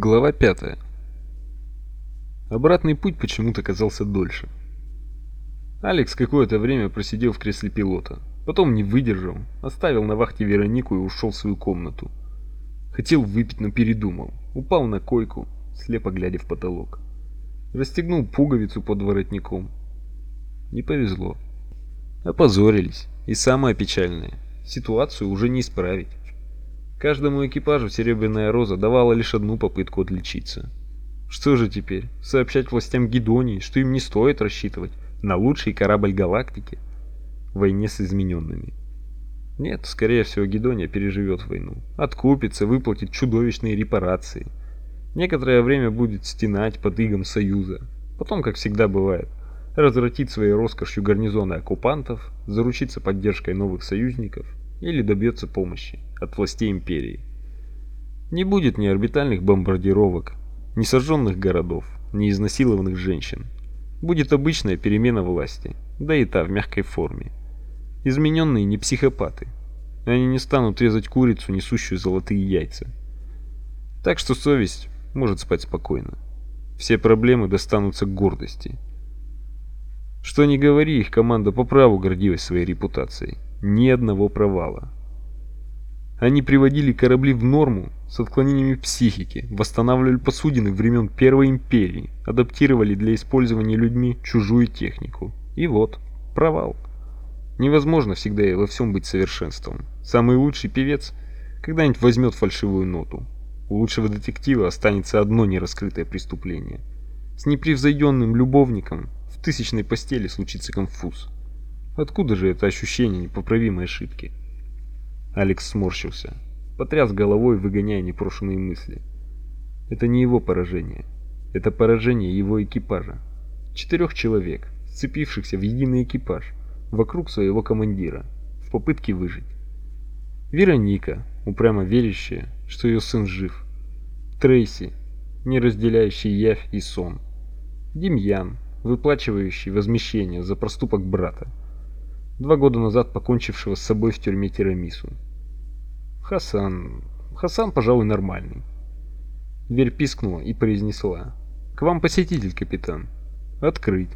Глава 5. Обратный путь почему-то казался дольше. Алекс какое-то время просидел в кресле пилота, потом не выдержал, оставил на вахте Веронику и ушел в свою комнату. Хотел выпить, но передумал. Упал на койку, слепо глядя в потолок. Расстегнул пуговицу под воротником. Не повезло. Опозорились. И самое печальное, ситуацию уже не исправить. Каждому экипажу Серебряная Роза давала лишь одну попытку отличиться. Что же теперь? Сообщать властям Гидонии, что им не стоит рассчитывать на лучший корабль галактики в войне с измененными. Нет, скорее всего, Гидония переживет войну, откупится, выплатит чудовищные репарации. Некоторое время будет стенать под игом Союза. Потом, как всегда бывает, развратит своей роскошью гарнизоны оккупантов, заручится поддержкой новых союзников или добьется помощи от властей империи. Не будет ни орбитальных бомбардировок, ни сожженных городов, ни изнасилованных женщин. Будет обычная перемена власти, да и та в мягкой форме. Измененные не психопаты. Они не станут резать курицу, несущую золотые яйца. Так что совесть может спать спокойно. Все проблемы достанутся гордости. Что ни говори, их команда по праву гордилась своей репутацией. Ни одного провала. Они приводили корабли в норму с отклонениями психики, восстанавливали посудины времен Первой империи, адаптировали для использования людьми чужую технику. И вот, провал. Невозможно всегда и во всем быть совершенством. Самый лучший певец когда-нибудь возьмет фальшивую ноту. У лучшего детектива останется одно нераскрытое преступление. С непревзойденным любовником в тысячной постели случится конфуз. Откуда же это ощущение непоправимой ошибки? Алекс сморщился, потряс головой, выгоняя непрошенные мысли. Это не его поражение. Это поражение его экипажа. Четырех человек, сцепившихся в единый экипаж, вокруг своего командира, в попытке выжить. Вероника, упрямо верящая, что ее сын жив. Трейси, не разделяющий явь и сон. Демьян, выплачивающий возмещение за проступок брата, два года назад покончившего с собой в тюрьме Тирамису. Хасан... Хасан, пожалуй, нормальный. Дверь пискнула и произнесла. «К вам посетитель, капитан». «Открыть».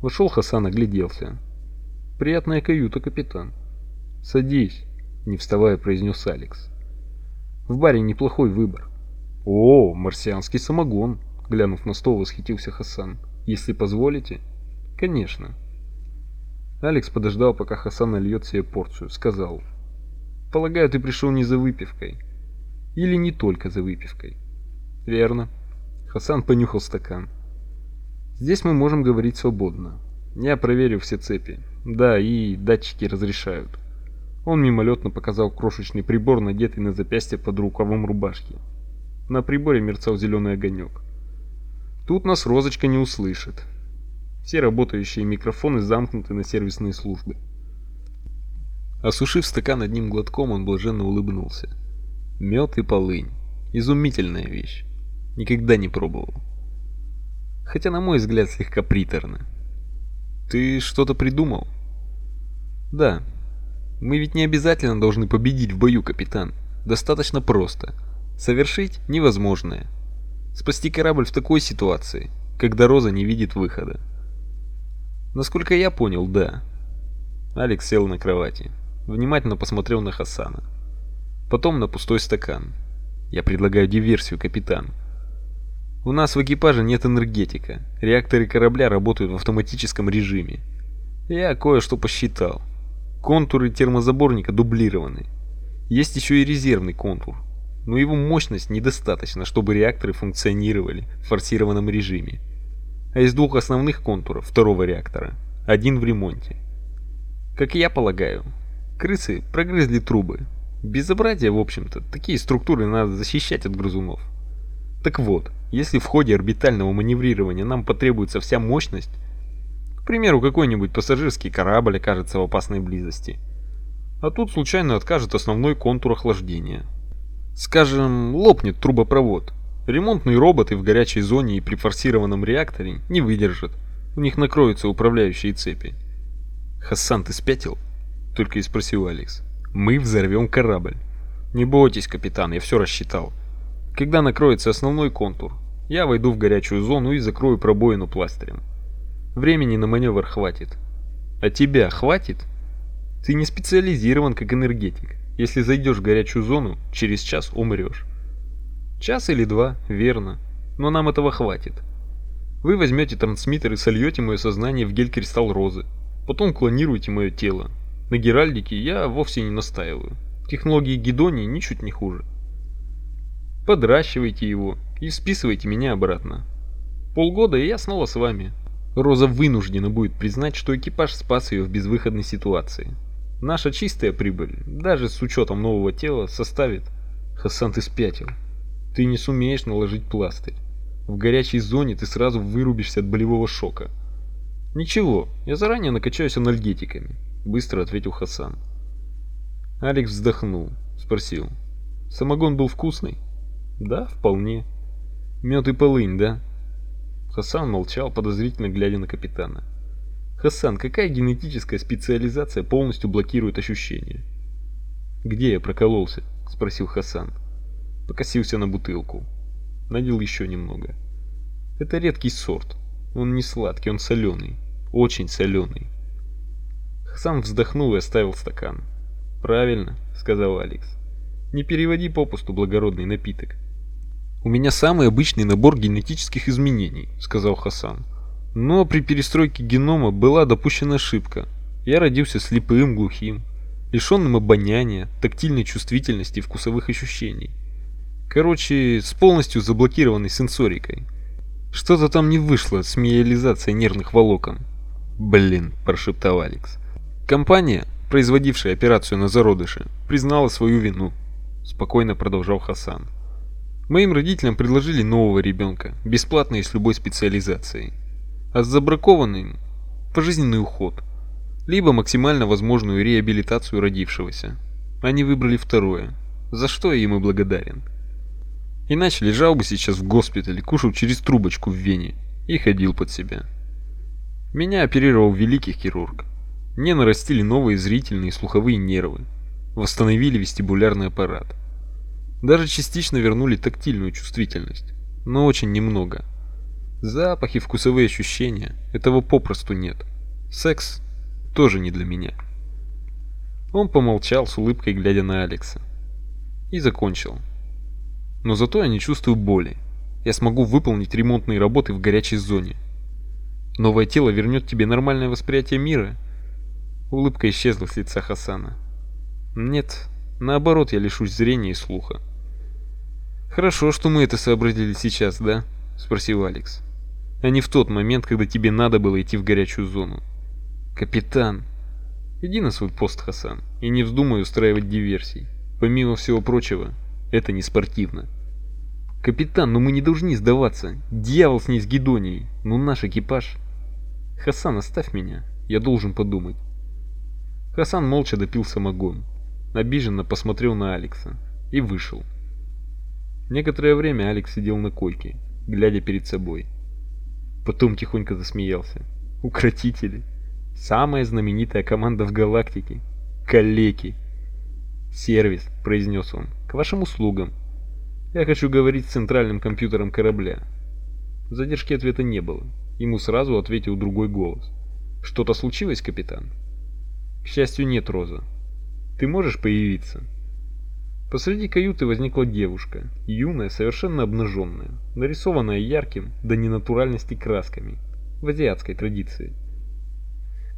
Вошел Хасан, огляделся. «Приятная каюта, капитан». «Садись», — не вставая произнес Алекс. «В баре неплохой выбор». «О, марсианский самогон», — глянув на стол, восхитился Хасан. «Если позволите?» «Конечно». Алекс подождал, пока Хасан нальет себе порцию, сказал Полагаю, ты пришел не за выпивкой. Или не только за выпивкой. Верно. Хасан понюхал стакан. Здесь мы можем говорить свободно. Я проверю все цепи. Да, и датчики разрешают. Он мимолетно показал крошечный прибор, надетый на запястье под рукавом рубашки. На приборе мерцал зеленый огонек. Тут нас розочка не услышит. Все работающие микрофоны замкнуты на сервисные службы. Осушив стакан одним глотком, он блаженно улыбнулся. Мед и полынь. Изумительная вещь. Никогда не пробовал. Хотя, на мой взгляд, слегка приторно. Ты что-то придумал? Да. Мы ведь не обязательно должны победить в бою, капитан. Достаточно просто. Совершить невозможное. Спасти корабль в такой ситуации, когда Роза не видит выхода. Насколько я понял, да. Алекс сел на кровати внимательно посмотрел на Хасана. Потом на пустой стакан. Я предлагаю диверсию, капитан. У нас в экипаже нет энергетика. Реакторы корабля работают в автоматическом режиме. Я кое-что посчитал. Контуры термозаборника дублированы. Есть еще и резервный контур. Но его мощность недостаточна, чтобы реакторы функционировали в форсированном режиме. А из двух основных контуров второго реактора один в ремонте. Как я полагаю, Крысы прогрызли трубы. Безобразие, в общем-то. Такие структуры надо защищать от грызунов. Так вот, если в ходе орбитального маневрирования нам потребуется вся мощность, к примеру, какой-нибудь пассажирский корабль окажется в опасной близости, а тут случайно откажет основной контур охлаждения. Скажем, лопнет трубопровод. Ремонтные роботы в горячей зоне и при форсированном реакторе не выдержат. У них накроются управляющие цепи. Хассан, ты спятил? только и спросил Алекс. Мы взорвем корабль. Не бойтесь, капитан, я все рассчитал. Когда накроется основной контур, я войду в горячую зону и закрою пробоину пластырем. Времени на маневр хватит. А тебя хватит? Ты не специализирован как энергетик. Если зайдешь в горячую зону, через час умрешь. Час или два, верно. Но нам этого хватит. Вы возьмете трансмиттер и сольете мое сознание в гель-кристалл розы. Потом клонируете мое тело. На Геральдике я вовсе не настаиваю. Технологии Гидонии ничуть не хуже. Подращивайте его и списывайте меня обратно. Полгода, и я снова с вами. Роза вынуждена будет признать, что экипаж спас ее в безвыходной ситуации. Наша чистая прибыль, даже с учетом нового тела, составит... Хасан, ты спятил. Ты не сумеешь наложить пластырь. В горячей зоне ты сразу вырубишься от болевого шока. Ничего, я заранее накачаюсь анальгетиками, быстро ответил Хасан. Алекс вздохнул, спросил. Самогон был вкусный? Да, вполне. Мед и полынь, да? Хасан молчал, подозрительно глядя на капитана. Хасан, какая генетическая специализация полностью блокирует ощущения? Где я прокололся? спросил Хасан. Покосился на бутылку. Налил еще немного. Это редкий сорт. Он не сладкий, он соленый. Очень соленый. Хасан вздохнул и оставил стакан. «Правильно», — сказал Алекс. «Не переводи попусту благородный напиток. «У меня самый обычный набор генетических изменений», — сказал Хасан. «Но при перестройке генома была допущена ошибка. Я родился слепым, глухим, лишенным обоняния, тактильной чувствительности и вкусовых ощущений. Короче, с полностью заблокированной сенсорикой. Что-то там не вышло с миелизацией нервных волокон». «Блин», — прошептал Алекс. «Компания, производившая операцию на зародыше, признала свою вину», — спокойно продолжал Хасан. Моим родителям предложили нового ребенка, бесплатно и с любой специализацией. А с забракованным – пожизненный уход, либо максимально возможную реабилитацию родившегося. Они выбрали второе, за что я им и благодарен. Иначе лежал бы сейчас в госпитале, кушал через трубочку в вене и ходил под себя. Меня оперировал великий хирург. Мне нарастили новые зрительные и слуховые нервы, восстановили вестибулярный аппарат – даже частично вернули тактильную чувствительность, но очень немного. Запахи, вкусовые ощущения – этого попросту нет. Секс тоже не для меня. Он помолчал с улыбкой, глядя на Алекса. И закончил. Но зато я не чувствую боли. Я смогу выполнить ремонтные работы в горячей зоне. Новое тело вернет тебе нормальное восприятие мира. Улыбка исчезла с лица Хасана. Нет, Наоборот, я лишусь зрения и слуха. Хорошо, что мы это сообразили сейчас, да? спросил Алекс. А не в тот момент, когда тебе надо было идти в горячую зону. Капитан, иди на свой пост, Хасан, и не вздумай устраивать диверсий. Помимо всего прочего, это не спортивно. Капитан, но мы не должны сдаваться. Дьявол с ней с Гедонией. Ну наш экипаж. Хасан, оставь меня. Я должен подумать. Хасан молча допил самогон обиженно посмотрел на Алекса и вышел. Некоторое время Алекс сидел на койке, глядя перед собой. Потом тихонько засмеялся. Укротители. Самая знаменитая команда в галактике. Калеки. Сервис, произнес он, к вашим услугам. Я хочу говорить с центральным компьютером корабля. Задержки ответа не было. Ему сразу ответил другой голос. Что-то случилось, капитан? К счастью, нет, Роза. Ты можешь появиться?» Посреди каюты возникла девушка, юная, совершенно обнаженная, нарисованная ярким до ненатуральности красками, в азиатской традиции.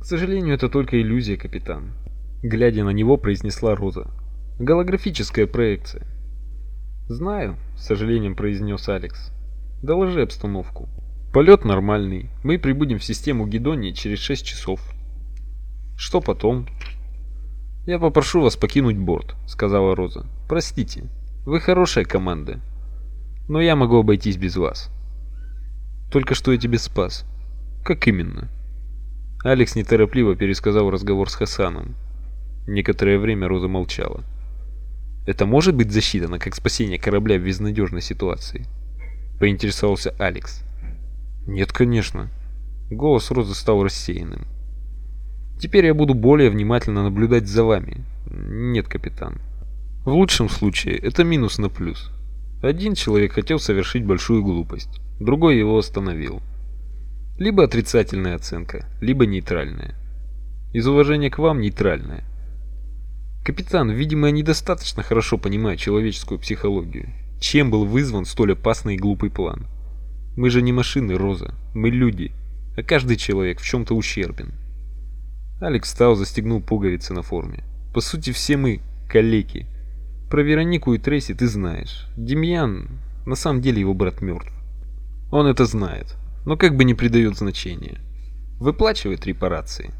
«К сожалению, это только иллюзия, капитан», — глядя на него, произнесла Роза. «Голографическая проекция». «Знаю», — с сожалением произнес Алекс. «Доложи обстановку». «Полет нормальный. Мы прибудем в систему Гедонии через 6 часов». «Что потом?» «Я попрошу вас покинуть борт», — сказала Роза. «Простите, вы хорошая команда, но я могу обойтись без вас». «Только что я тебе спас». «Как именно?» Алекс неторопливо пересказал разговор с Хасаном. Некоторое время Роза молчала. «Это может быть засчитано как спасение корабля в безнадежной ситуации?» Поинтересовался Алекс. «Нет, конечно». Голос Розы стал рассеянным. Теперь я буду более внимательно наблюдать за вами. Нет, капитан. В лучшем случае это минус на плюс. Один человек хотел совершить большую глупость, другой его остановил. Либо отрицательная оценка, либо нейтральная. Из уважения к вам нейтральная. Капитан, видимо, недостаточно хорошо понимает человеческую психологию. Чем был вызван столь опасный и глупый план? Мы же не машины, Роза, мы люди, а каждый человек в чем-то ущербен. Алекс встал, застегнул пуговицы на форме. По сути, все мы калеки. Про Веронику и Трейси ты знаешь. Демьян, на самом деле его брат мертв. Он это знает, но как бы не придает значения. Выплачивает репарации.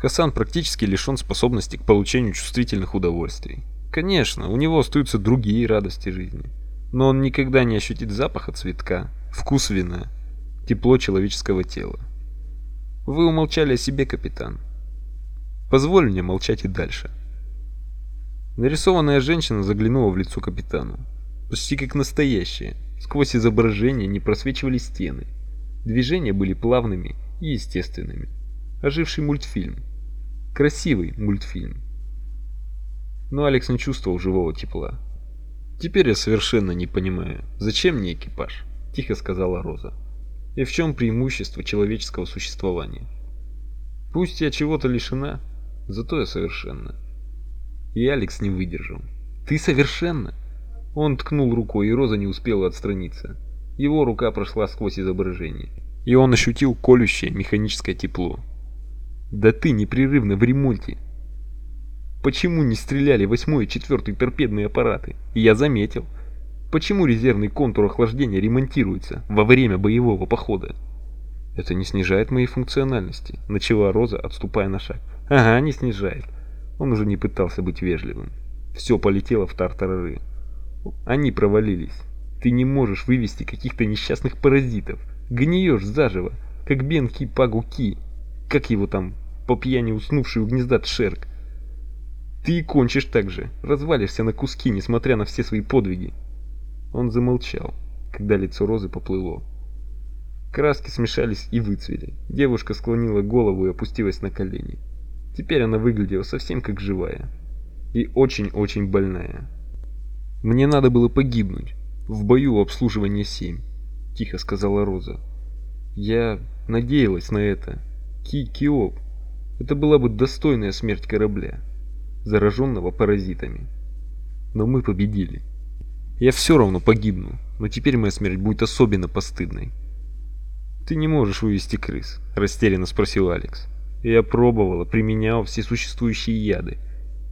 Хасан практически лишен способности к получению чувствительных удовольствий. Конечно, у него остаются другие радости жизни. Но он никогда не ощутит запаха цветка, вкус вина, тепло человеческого тела. Вы умолчали о себе, капитан. Позволь мне молчать и дальше. Нарисованная женщина заглянула в лицо капитану. Почти как настоящая. Сквозь изображение не просвечивали стены. Движения были плавными и естественными. Оживший мультфильм. Красивый мультфильм. Но Алекс не чувствовал живого тепла. «Теперь я совершенно не понимаю, зачем мне экипаж?» – тихо сказала Роза. «И в чем преимущество человеческого существования? Пусть я чего-то лишена, зато я совершенна». И Алекс не выдержал. «Ты совершенно?» Он ткнул рукой, и Роза не успела отстраниться. Его рука прошла сквозь изображение, и он ощутил колющее механическое тепло. Да ты непрерывно в ремонте. Почему не стреляли восьмой и четвертый торпедные аппараты? Я заметил. Почему резервный контур охлаждения ремонтируется во время боевого похода? Это не снижает моей функциональности, начала Роза, отступая на шаг. Ага, не снижает. Он уже не пытался быть вежливым. Все полетело в тартарары. Они провалились. Ты не можешь вывести каких-то несчастных паразитов. Гниешь заживо, как Бенки Пагуки как его там, по пьяни уснувший у гнезда Тшерк. Ты и кончишь так же, развалишься на куски, несмотря на все свои подвиги. Он замолчал, когда лицо Розы поплыло. Краски смешались и выцвели. Девушка склонила голову и опустилась на колени. Теперь она выглядела совсем как живая. И очень-очень больная. «Мне надо было погибнуть. В бою у обслуживания 7», — тихо сказала Роза. «Я надеялась на это. Ки-Киоп. Это была бы достойная смерть корабля, зараженного паразитами. Но мы победили. Я все равно погибну, но теперь моя смерть будет особенно постыдной. «Ты не можешь вывести крыс?» – растерянно спросил Алекс. «Я пробовала, применяла все существующие яды.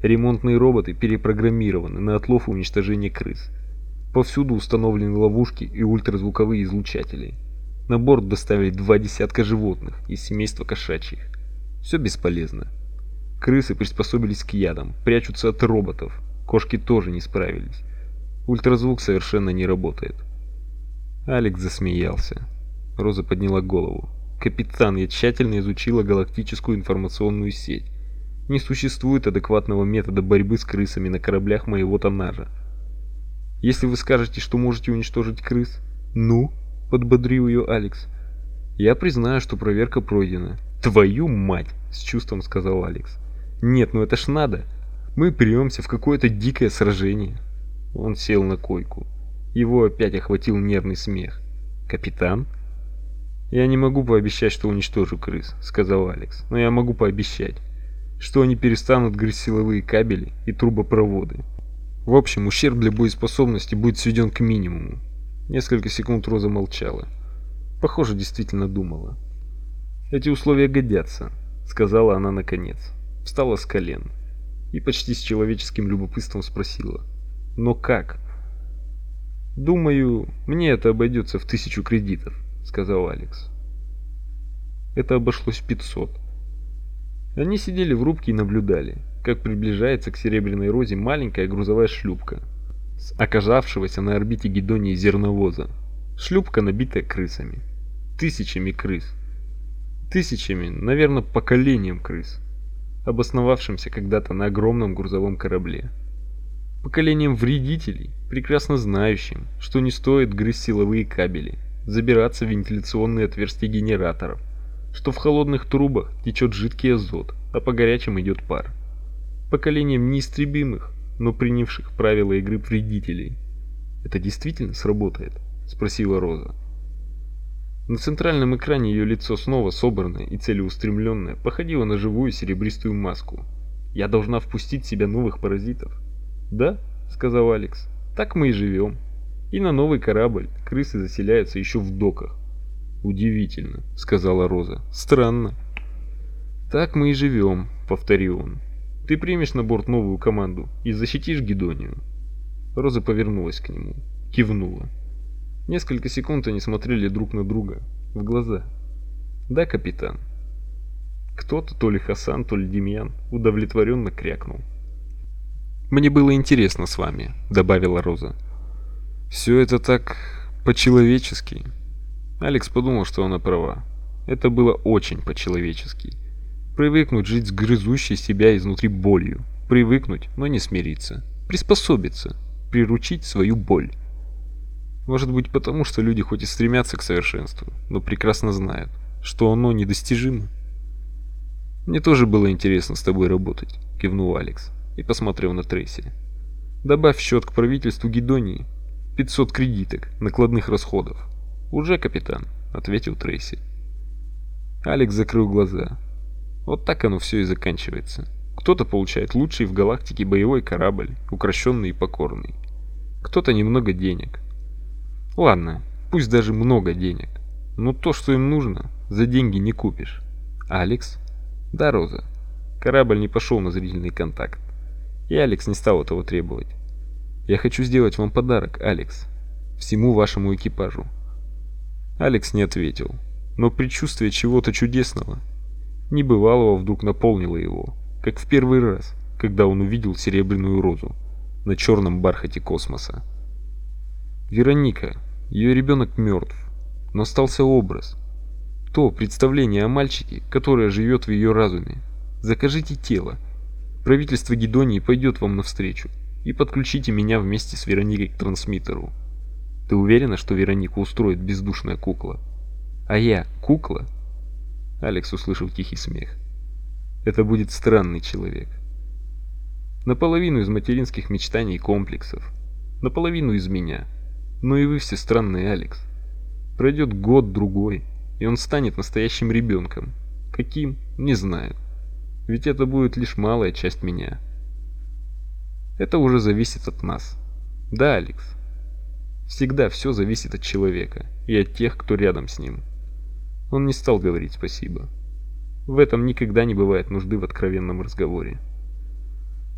Ремонтные роботы перепрограммированы на отлов и уничтожение крыс. Повсюду установлены ловушки и ультразвуковые излучатели. На борт доставили два десятка животных из семейства кошачьих. Все бесполезно. Крысы приспособились к ядам, прячутся от роботов. Кошки тоже не справились. Ультразвук совершенно не работает. Алекс засмеялся. Роза подняла голову. «Капитан, я тщательно изучила галактическую информационную сеть. Не существует адекватного метода борьбы с крысами на кораблях моего тоннажа. Если вы скажете, что можете уничтожить крыс, ну, — подбодрил ее Алекс. «Я признаю, что проверка пройдена». «Твою мать!» — с чувством сказал Алекс. «Нет, ну это ж надо. Мы премся в какое-то дикое сражение». Он сел на койку. Его опять охватил нервный смех. «Капитан?» «Я не могу пообещать, что уничтожу крыс», — сказал Алекс. «Но я могу пообещать, что они перестанут грызть силовые кабели и трубопроводы. В общем, ущерб для боеспособности будет сведен к минимуму. Несколько секунд Роза молчала. Похоже, действительно думала. «Эти условия годятся», — сказала она наконец. Встала с колен и почти с человеческим любопытством спросила. «Но как?» «Думаю, мне это обойдется в тысячу кредитов», — сказал Алекс. Это обошлось в 500. Они сидели в рубке и наблюдали, как приближается к Серебряной Розе маленькая грузовая шлюпка с оказавшегося на орбите Гедонии зерновоза. Шлюпка, набитая крысами. Тысячами крыс. Тысячами, наверное, поколением крыс, обосновавшимся когда-то на огромном грузовом корабле. Поколением вредителей, прекрасно знающим, что не стоит грызть силовые кабели, забираться в вентиляционные отверстия генераторов, что в холодных трубах течет жидкий азот, а по горячим идет пар. Поколением неистребимых, но принявших правила игры вредителей. Это действительно сработает? Спросила Роза. На центральном экране ее лицо снова собранное и целеустремленное, походило на живую серебристую маску. Я должна впустить в себя новых паразитов. Да, сказал Алекс. Так мы и живем. И на новый корабль крысы заселяются еще в доках. Удивительно, сказала Роза. Странно. Так мы и живем, повторил он. Ты примешь на борт новую команду и защитишь Гедонию. Роза повернулась к нему, кивнула. Несколько секунд они смотрели друг на друга, в глаза. «Да, капитан». Кто-то, то ли Хасан, то ли Демьян, удовлетворенно крякнул. «Мне было интересно с вами», — добавила Роза. «Все это так по-человечески». Алекс подумал, что она права. Это было очень по-человечески. Привыкнуть жить с грызущей себя изнутри болью. Привыкнуть, но не смириться. Приспособиться. Приручить свою боль. Может быть потому, что люди хоть и стремятся к совершенству, но прекрасно знают, что оно недостижимо. «Мне тоже было интересно с тобой работать», — кивнул Алекс и посмотрел на Трейси. «Добавь в счет к правительству Гедонии 500 кредиток, накладных расходов». «Уже, капитан», — ответил Трейси. Алекс закрыл глаза. Вот так оно все и заканчивается. Кто-то получает лучший в галактике боевой корабль, укращенный и покорный. Кто-то немного денег, Ладно, пусть даже много денег. Но то, что им нужно, за деньги не купишь. Алекс? Да, Роза. Корабль не пошел на зрительный контакт. И Алекс не стал этого требовать. Я хочу сделать вам подарок, Алекс. Всему вашему экипажу. Алекс не ответил, но предчувствие чего-то чудесного, небывалого вдруг наполнило его, как в первый раз, когда он увидел серебряную розу на черном бархате космоса. Вероника, ее ребенок мертв, но остался образ. То представление о мальчике, которое живет в ее разуме. Закажите тело. Правительство Гедонии пойдет вам навстречу. И подключите меня вместе с Вероникой к трансмиттеру. Ты уверена, что Веронику устроит бездушная кукла? А я кукла? Алекс услышал тихий смех. Это будет странный человек. Наполовину из материнских мечтаний и комплексов. Наполовину из меня. Но и вы все странные, Алекс. Пройдет год-другой, и он станет настоящим ребенком. Каким? Не знаю. Ведь это будет лишь малая часть меня. Это уже зависит от нас. Да, Алекс. Всегда все зависит от человека и от тех, кто рядом с ним. Он не стал говорить спасибо. В этом никогда не бывает нужды в откровенном разговоре.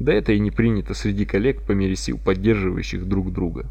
Да это и не принято среди коллег по мере сил поддерживающих друг друга.